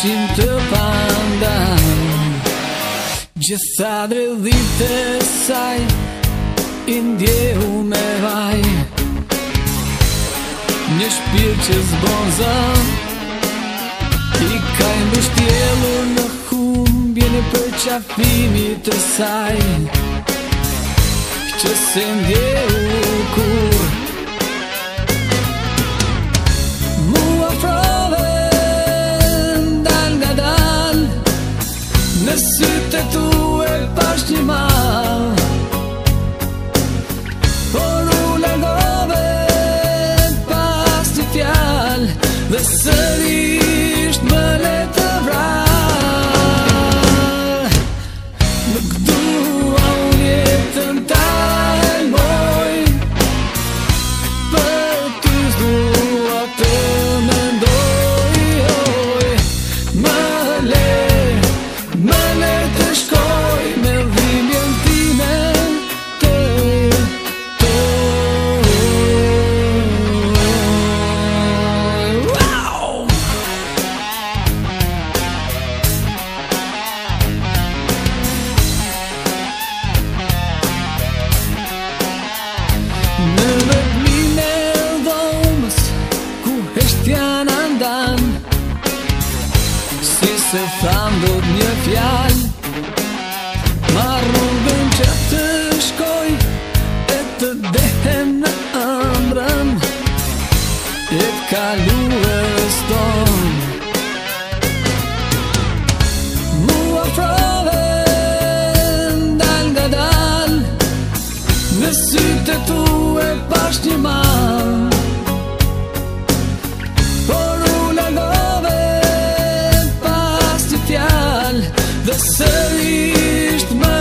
ishim të pandan Gjitha dre dhite saj Indjehu me vaj Një shpirë që zbonzan I ka kajnë bështjelu në kum Bjene për qafimi të saj Që se ndjehu kum Në sytë të e pash një mal Por u lëngove Pas një fjal Dhe së se thamë do një fjallë saíste, mas